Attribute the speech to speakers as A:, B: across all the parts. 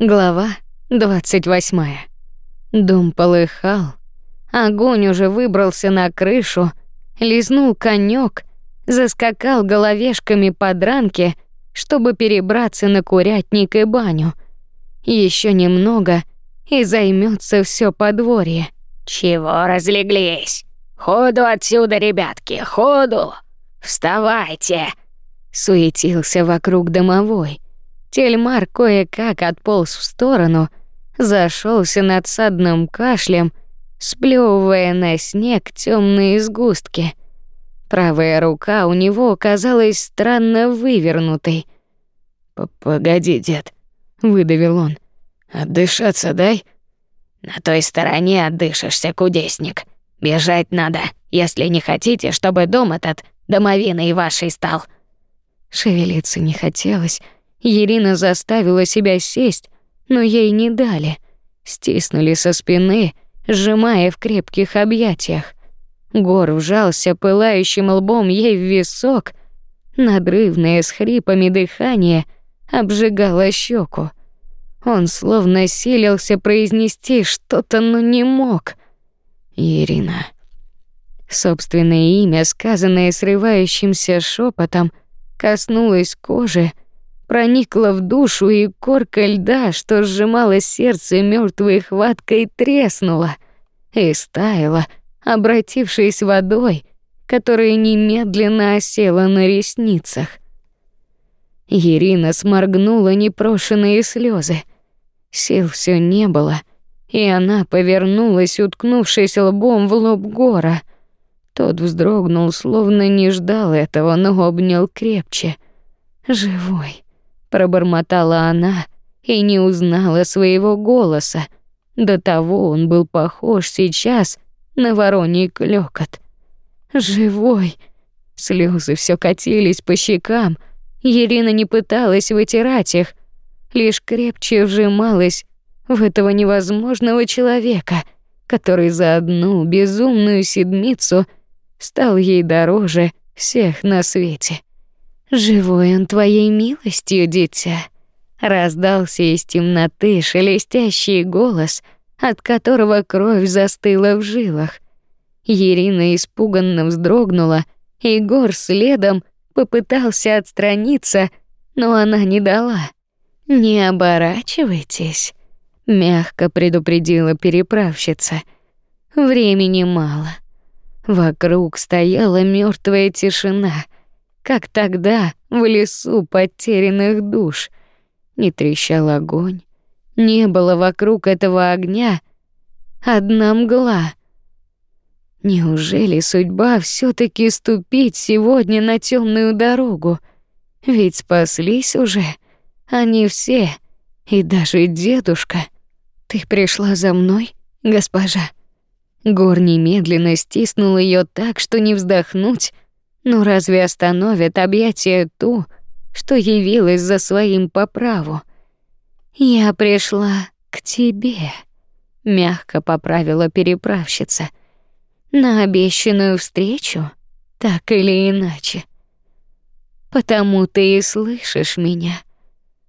A: Глава 28. Дом полыхал. Огонь уже выбрался на крышу, лизнул конёк, заскакал головешками по дранке, чтобы перебраться на курятник и баню. Еще немного, и займется все подворье.
B: Чего разлеглись? Ходу отсюда, ребятки, ходу! Вставайте!
A: Суетился вокруг домовой. Тельмар кое-как отполз в сторону, зашелся надсадным кашлем, сплёвывая на снег темные сгустки. Правая рука у него оказалась странно вывернутой.
C: «Погоди, дед», — выдавил он. «Отдышаться дай».
B: «На той стороне отдышишься, кудесник. Бежать надо, если не хотите, чтобы дом этот домовиной вашей стал».
A: Шевелиться не хотелось, Ирина заставила себя сесть, но ей не дали. Стиснули со спины, сжимая в крепких объятиях. Гор вжался пылающим лбом ей в висок. Надрывное с хрипами дыхание обжигало щеку. Он словно силился произнести что-то, но не мог. Ирина. Собственное имя, сказанное срывающимся шепотом, коснулось кожи, проникла в душу, и корка льда, что сжимала сердце мертвой хваткой, треснула и стаяла, обратившись водой, которая немедленно осела на ресницах. Ирина сморгнула непрошенные слезы. Сил все не было, и она повернулась, уткнувшись лбом в лоб Гора. Тот вздрогнул, словно не ждал этого, но обнял крепче. Живой пробормотала она и не узнала своего голоса. До того он был похож сейчас на вороний клёкот. Живой. Слезы все катились по щекам. Ирина не пыталась вытирать их, лишь крепче вжималась в этого невозможного человека, который за одну безумную седмицу стал ей дороже всех на свете. «Живой он твоей милостью, дитя», — раздался из темноты шелестящий голос, от которого кровь застыла в жилах. Ирина испуганно вздрогнула, и Гор следом попытался отстраниться, но она не дала. «Не оборачивайтесь», — мягко предупредила переправщица. «Времени мало». Вокруг стояла мертвая тишина — как тогда в лесу потерянных душ. Не трещал огонь, не было вокруг этого огня одна мгла. Неужели судьба все таки ступить сегодня на темную дорогу? Ведь спаслись уже они все, и даже дедушка. Ты пришла за мной, госпожа. Гор немедленно стиснул ее так, что не вздохнуть, но разве остановит объятие ту, что явилась за своим по праву? Я пришла к тебе, мягко поправила переправщица. На обещанную встречу, так или иначе. Потому ты и слышишь меня,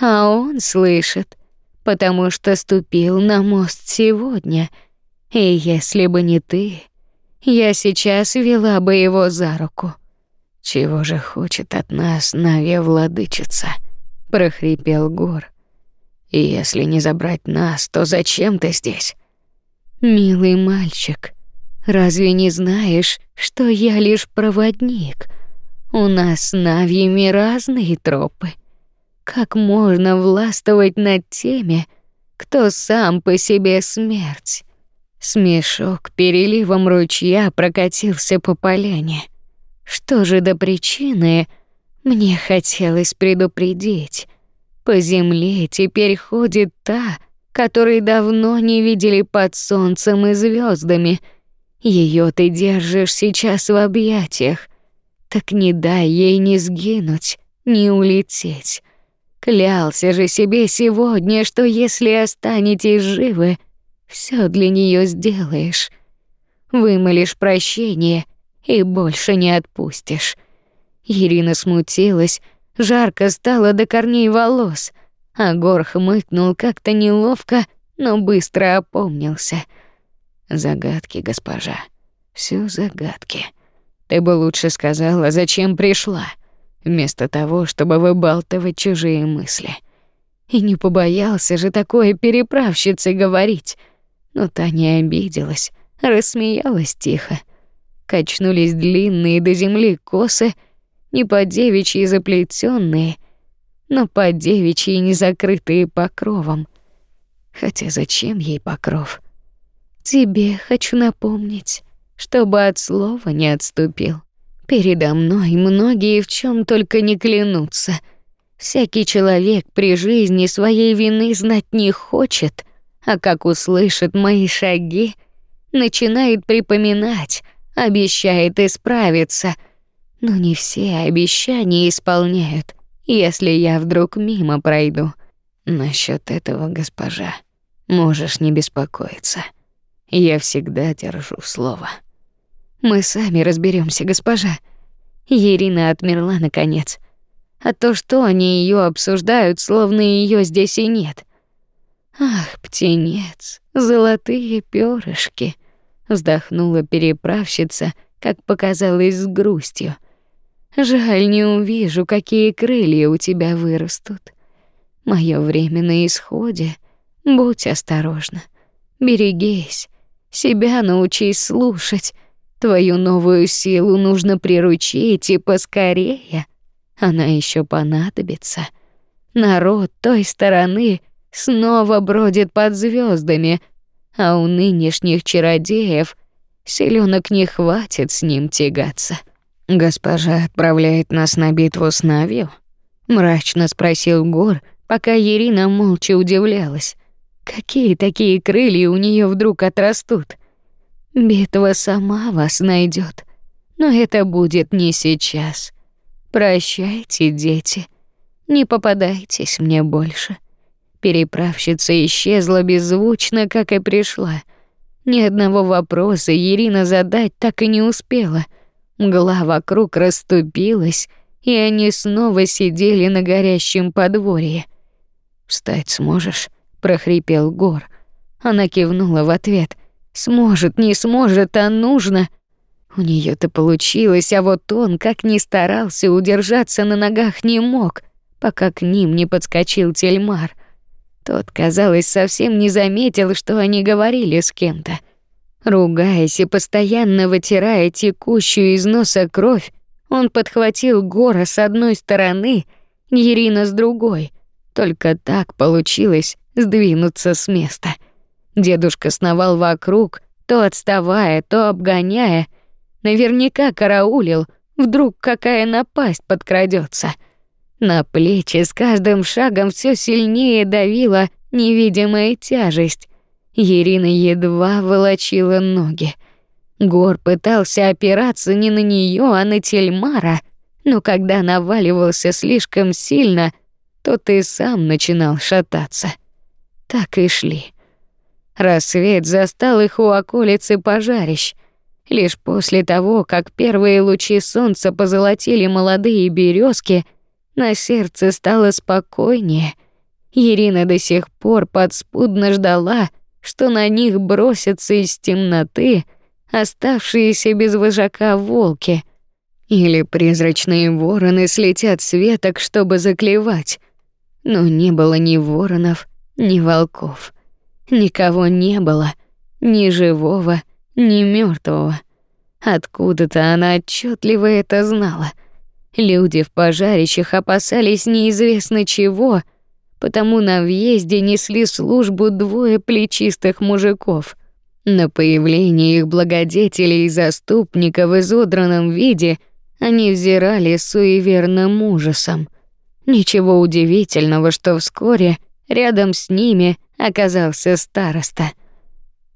A: а он слышит, потому что ступил на мост сегодня. И если бы не ты, я сейчас вела бы его за руку. Чего же хочет от нас Наве владычица? прохрипел Гор. И если не забрать нас, то зачем ты здесь? Милый мальчик, разве не знаешь, что я лишь проводник? У нас с Навьями разные тропы. Как можно властвовать над теми, кто сам по себе смерть? Смешок переливом ручья прокатился по поляне. Что же до причины, мне хотелось предупредить. По земле теперь ходит та, которой давно не видели под солнцем и звездами. Ее ты держишь сейчас в объятиях. Так не дай ей ни сгинуть, ни улететь. Клялся же себе сегодня, что если останетесь живы, все для нее сделаешь. Вымолишь прощение и больше не отпустишь. Ирина смутилась, жарко стало до корней волос. А Гор хмыкнул как-то неловко, но быстро опомнился.
C: Загадки, госпожа. Всё загадки. Ты бы лучше сказала, зачем пришла, вместо того, чтобы выбалтывать чужие мысли.
A: И не побоялся же такое переправщице говорить. Но та не обиделась, рассмеялась тихо. Качнулись длинные до земли косы, не по девичьи заплетенные, но по девичьи не закрытые покровом. Хотя зачем ей покров? Тебе хочу напомнить, чтобы от слова не отступил. Передо мной многие в чем только не клянутся. Всякий человек при жизни своей вины знать не хочет, а как услышит мои шаги, начинает припоминать, обещает исправиться. Но не все обещания исполняют, если я вдруг мимо пройду.
C: Насчет этого, госпожа, можешь не беспокоиться. Я всегда держу слово.
A: Мы сами разберемся, госпожа. Ирина отмерла наконец. А то, что они ее обсуждают, словно ее здесь и нет. Ах, птенец, золотые перышки, вздохнула переправщица, как показалось с грустью. Жаль, не увижу, какие крылья у тебя вырастут. Моё время на исходе. Будь осторожна. Берегись. Себя научись слушать. Твою новую силу нужно приручить и поскорее. Она еще понадобится. Народ той стороны снова бродит под звездами, а у нынешних чародеев силёнок не хватит с ним тягаться.
C: Госпожа отправляет нас на битву с Навью?
A: мрачно спросил Гор, пока Ирина молча удивлялась. Какие такие крылья у нее вдруг отрастут? Битва сама вас найдет, но это будет не сейчас. Прощайте, дети. Не попадайтесь мне больше. Переправщица исчезла беззвучно, как и пришла. Ни одного вопроса Ирина задать так и не успела. Мгла вокруг расступилась, и они снова сидели на горящем подворье.
C: «Встать сможешь?» — прохрипел Гор.
A: Она кивнула в ответ. Сможет, не сможет, а нужно. У нее то получилось, а вот он, как ни старался, удержаться на ногах не мог, пока к ним не подскочил Тельмар. Тот, казалось, совсем не заметил, что они говорили с кем-то. Ругаясь и постоянно вытирая текущую из носа кровь, он подхватил Гора с одной стороны, Ирина с другой. Только так получилось сдвинуться с места. — Дедушка сновал вокруг, то отставая, то обгоняя. Наверняка караулил, вдруг какая напасть подкрадется. На плечи с каждым шагом все сильнее давила невидимая тяжесть. Ирина едва волочила ноги. Гор пытался опираться не на нее, а на Тельмара, но когда наваливался слишком сильно, то ты сам начинал шататься. Так и шли. Рассвет застал их у околицы пожарищ. Лишь после того, как первые лучи солнца позолотили молодые березки, на сердце стало спокойнее. Ирина до сих пор подспудно ждала, что на них бросятся из темноты оставшиеся без вожака волки. Или призрачные вороны слетят с веток, чтобы заклевать. Но не было ни воронов, ни волков. Никого не было, ни живого, ни мертвого. Откуда-то она отчетливо это знала. Люди в пожарищах опасались неизвестно чего, потому на въезде несли службу двое плечистых мужиков. На появление их благодетелей и заступников в изодранном виде они взирали с суеверным ужасом. Ничего удивительного, что вскоре рядом с ними оказался староста.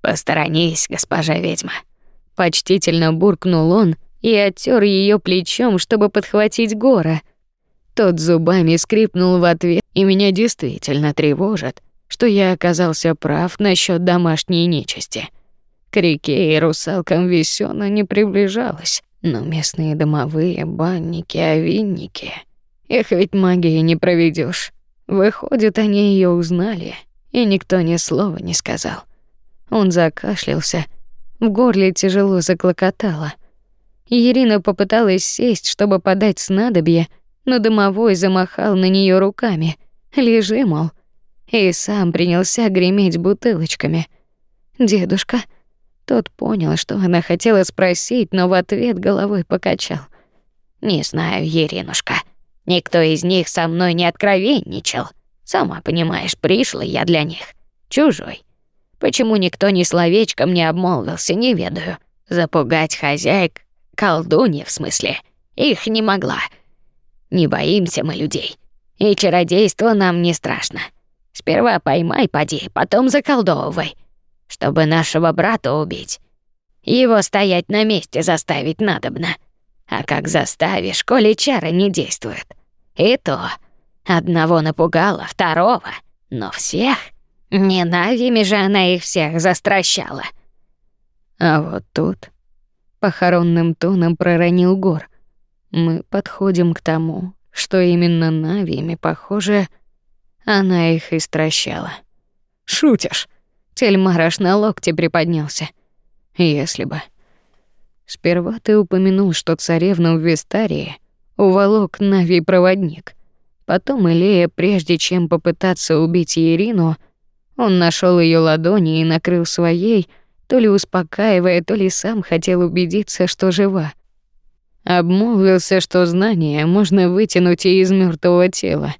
B: «Посторонись, госпожа ведьма», —
A: почтительно буркнул он и оттер ее плечом, чтобы подхватить гора. Тот зубами скрипнул в ответ, и меня действительно тревожит, что я оказался прав насчет домашней нечисти. К реке и русалкам весёна не приближалась, но местные домовые, банники, овинники... Их ведь магией не проведешь. Выходит, они ее узнали, и никто ни слова не сказал. Он закашлялся, в горле тяжело заклокотало. Ирина попыталась сесть, чтобы подать снадобье, но домовой замахал на нее руками. «Лежи, мол». И сам принялся греметь бутылочками. «Дедушка...» Тот понял, что она хотела спросить, но в ответ головой покачал.
B: «Не знаю, Еринушка. Никто из них со мной не откровенничал. Сама понимаешь, пришла я для них. Чужой. Почему никто ни словечком не обмолвился, не ведаю. Запугать хозяек, колдунья в смысле, их не могла. Не боимся мы людей. И чародейство нам не страшно. Сперва поймай, поди, потом заколдовывай. Чтобы нашего брата убить. Его стоять на месте заставить надобно. А как заставишь, коли чары не действуют. И то. Одного напугала, второго. Но всех... Не Навими же она их всех застращала.
A: А вот тут похоронным тоном проронил Гор. Мы подходим к тому, что именно Навими, похоже, она их истращала. Шутишь? Тельмар аж на локте приподнялся. Если бы. Сперва ты упомянул, что царевна в Вистарии уволок Нави проводник. Потом Илея, прежде чем попытаться убить Ирину, он нашел ее ладони и накрыл своей, то ли успокаивая, то ли сам хотел убедиться, что жива. Обмолвился, что знания можно вытянуть и из мертвого тела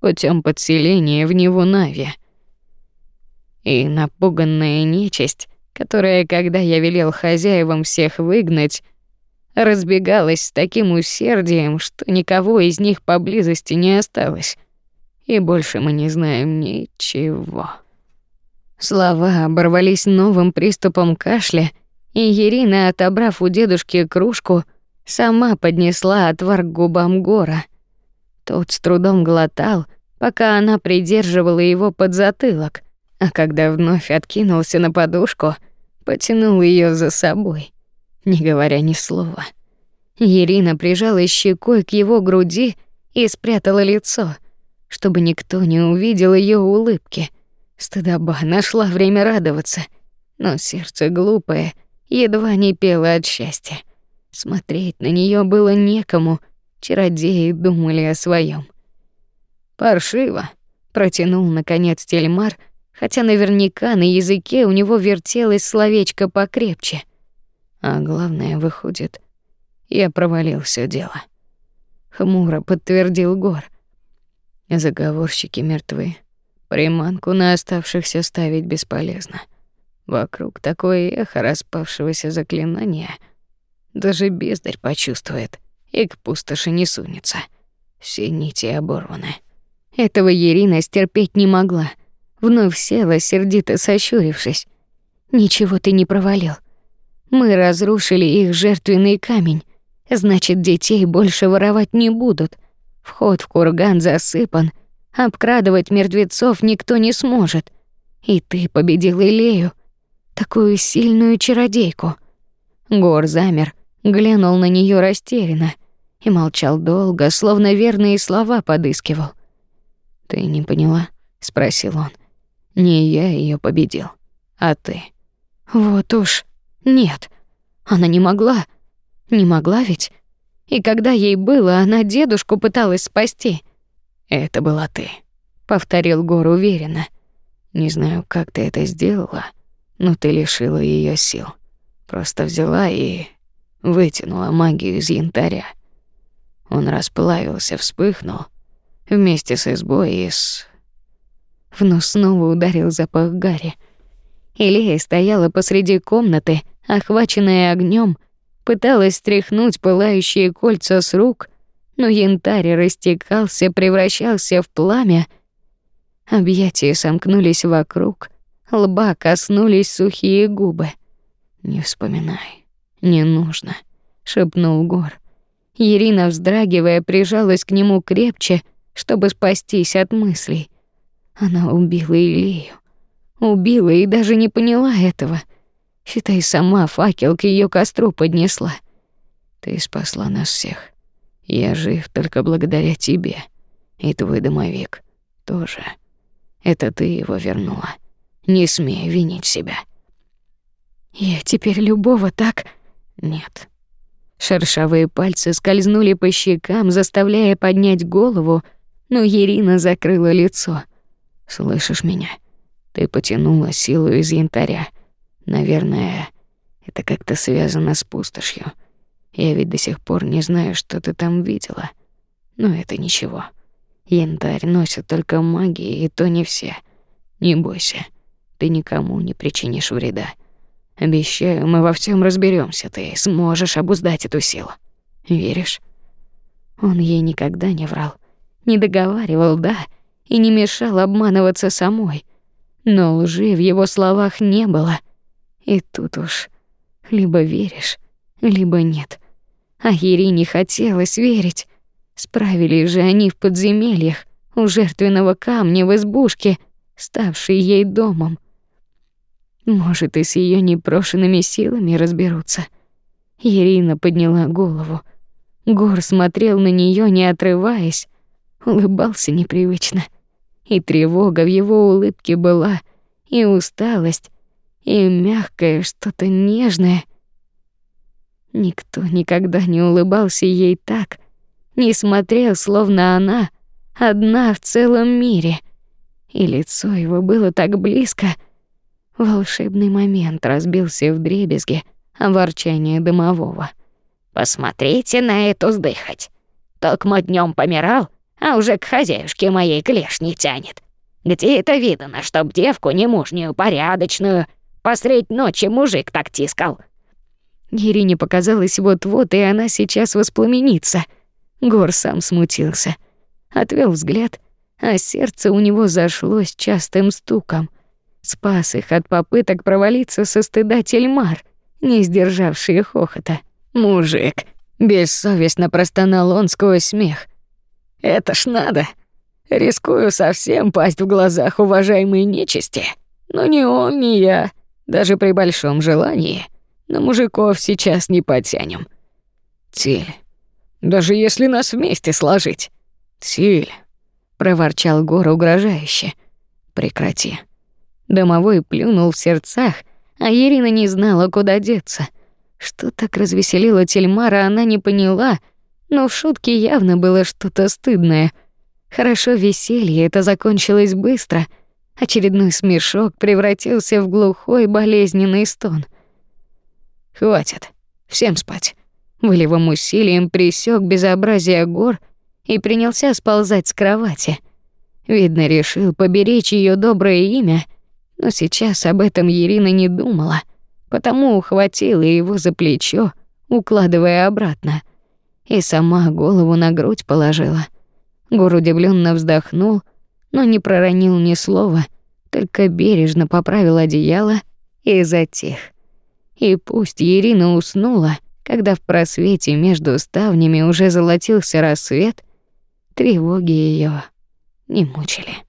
A: путем подселения в него Нави. И напуганная нечисть, которая, когда я велел хозяевам всех выгнать, разбегалась с таким усердием, что никого из них поблизости не осталось. И больше мы не знаем ничего. Слова оборвались новым приступом кашля, и Ирина, отобрав у дедушки кружку, сама поднесла отвар к губам Гора. Тот с трудом глотал, пока она придерживала его под затылок, а когда вновь откинулся на подушку, потянул ее за собой, не говоря ни слова. Ирина прижала щекой к его груди и спрятала лицо, чтобы никто не увидел ее улыбки — Стыдоба нашла время радоваться, но сердце глупое едва не пело от счастья. Смотреть на нее было некому, чародеи думали о своем. Паршиво, протянул наконец Тельмар, хотя наверняка на языке у него вертелось словечко покрепче. А главное, выходит, я провалил все дело. Хмуро подтвердил Гор. Заговорщики мертвы. Приманку на оставшихся ставить бесполезно. Вокруг такое эхо распавшегося заклинания. Даже бездарь почувствует и к пустоши не сунется. Все нити оборваны. Этого Ирина стерпеть не могла. Вновь села, сердито сощурившись. «Ничего ты не провалил. Мы разрушили их жертвенный камень. Значит, детей больше воровать не будут. Вход в курган засыпан, Обкрадывать мертвецов никто не сможет. И ты победил Илею, такую сильную чародейку. Гор замер, глянул на нее растерянно и молчал долго, словно верные слова подыскивал. Ты не поняла? спросил он. Не я ее победил, а ты. Вот уж. Нет. Она не могла. Не могла ведь. И когда ей было, она дедушку пыталась спасти. Это была ты, повторил Гор уверенно. Не знаю, как ты это сделала, но ты лишила ее сил. Просто взяла и вытянула магию из янтаря. Он расплавился, вспыхнул вместе с избой и с В нос снова ударил запах гари. Илия стояла посреди комнаты, охваченная огнем, пыталась стряхнуть пылающие кольца с рук, но янтарь растекался, превращался в пламя. Объятия сомкнулись вокруг, лба коснулись сухие губы. «Не вспоминай, не нужно», — шепнул Гор. Ирина, вздрагивая, прижалась к нему крепче, чтобы спастись от мыслей. Она убила Илью. Убила и даже не поняла этого. Считай, сама факел к ее костру поднесла. Ты спасла нас всех. Я жив только благодаря тебе и твой домовик.
C: тоже. Это ты его вернула. Не смей винить себя.
A: Я теперь любого так...
C: Нет.
A: Шершавые пальцы скользнули по щекам, заставляя поднять голову, но Ирина закрыла лицо.
C: Слышишь меня? Ты потянула силу из янтаря. Наверное, это как-то связано с пустошью. Я ведь до сих пор не знаю, что ты там видела. Но это ничего. Янтарь носят только маги, и то не все. Не бойся. Ты никому не причинишь вреда. Обещаю, мы во всем разберемся. Ты сможешь обуздать эту силу. Веришь?
A: Он ей никогда не врал, не договаривал, да, и не мешал обманываться самой. Но лжи в его словах не было. И тут уж либо веришь, либо нет. А Ирине хотелось верить. Справились же они в подземельях, у жертвенного камня в избушке, ставшей ей домом. Может, и с ее непрошенными силами разберутся. Ирина подняла голову. Гор смотрел на нее, не отрываясь, улыбался непривычно. И тревога в его улыбке была, и усталость, и мягкое что-то нежное. Никто никогда не улыбался ей так, не смотрел, словно она одна в целом мире. И лицо его было так близко — Волшебный момент разбился в дребезги, а ворчание дымового.
B: «Посмотрите на эту сдыхать. Токмо днем помирал, а уже к хозяюшке моей клешни тянет. Где это видано, чтоб девку немужнюю, порядочную, посредь ночи мужик так тискал?»
A: Ирине показалось вот-вот, и она сейчас воспламенится. Гор сам смутился. Отвел взгляд, а сердце у него зашлось частым стуком — Спас их от попыток провалиться со стыда Тельмар, не сдержавший хохота.
C: «Мужик!» — бессовестно простонал он сквозь смех. «Это ж надо! Рискую совсем пасть в глазах уважаемой нечисти. Но ни он, ни я, даже при большом желании, на мужиков сейчас не потянем. Тиль, даже если нас вместе сложить. Тиль!» — проворчал Гор угрожающе. «Прекрати.
A: Домовой плюнул в сердцах, а Ирина не знала, куда деться. Что так развеселило Тельмара, она не поняла, но в шутке явно было что-то стыдное. Хорошо веселье это закончилось быстро. Очередной смешок превратился в глухой болезненный стон.
C: «Хватит. Всем спать».
A: Волевым усилием присек безобразие гор и принялся сползать с кровати. Видно, решил поберечь ее доброе имя — но сейчас об этом Ирина не думала, потому ухватила его за плечо, укладывая обратно, и сама голову на грудь положила. Гор удивленно вздохнул, но не проронил ни слова, только бережно поправил одеяло и затих. И пусть Ирина уснула, когда в просвете между ставнями уже золотился рассвет, тревоги ее не мучили.